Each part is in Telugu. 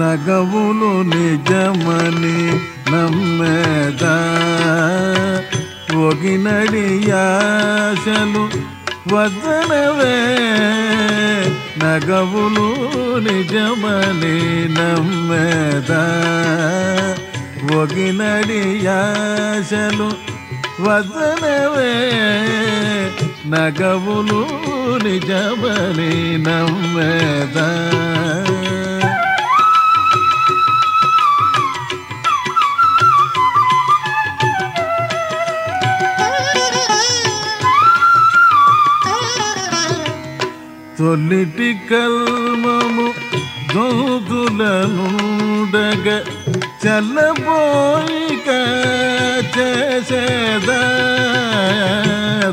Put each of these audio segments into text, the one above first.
నగవులు నిజమని నమ్మెదా? ఒగినడి యాశలు వదనవే నగవులు నిజమని నమ్మెదా? ఒగినడి యాశలు వదనవే నగవులు నిజమని నమ్మెదా? తొలిటి కల్మము దోదులనుండగ చల్లబోయిక చేసేదా?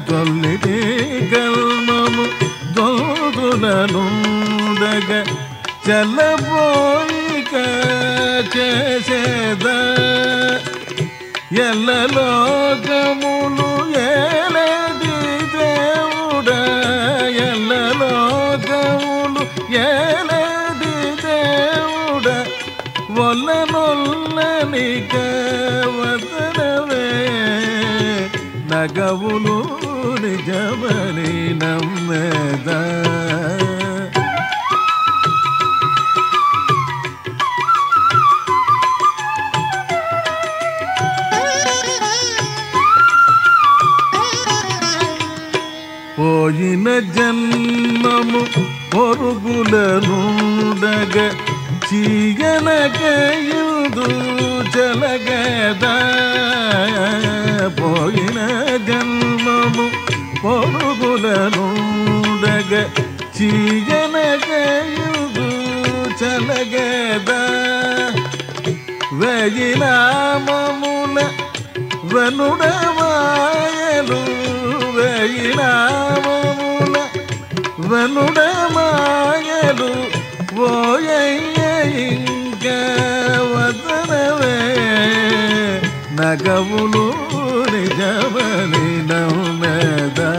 తొలిటి కల్మము దోదులనుండగ చల్లబోయిక చేసేదా? ఎల్లలోకములు ఏలేది ఏలేది దేవుడా? ఒల్లనొల్లనిక వదనవే. నగవులు నిజమని నమ్మెదా? పోయిన జన్మము పొరుగులనుండగ చీయనకయుదు చలగదా పోయిన జన్మము పొరుగులనుండగ చీయనకయుదు చలగదా వేయినామముల వెనుడమాయలు వేయినామముల శివనుడ మాయలు ఇంక వదనవే నగవులు నిజమని నమ్మెదా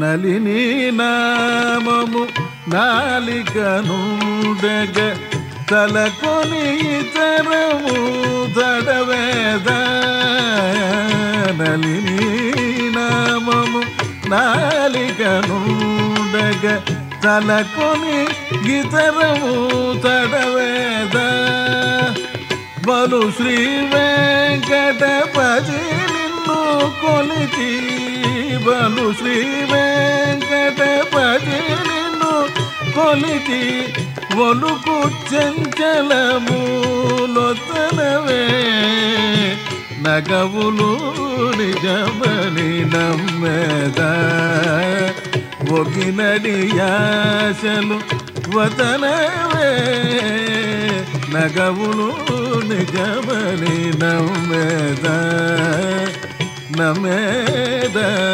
నలిని నామము నాలికనుండగ తలకొని ఇతరము తడవేద నలిని నామము నాలికనుండగ తలకొని ఇతరము తడవేద బలు శ్రీ వెంకటపతి నిన్ను కొలిచి బలు శ్రీ కొలిచి ఒలుకు చెంచలములొత్తనవే నగవులు నిజమని నమ్మెదా. ఒగినడి యాశలు వతనవే నగవులు నిజమని నమ్మెదా. నమ్మెదా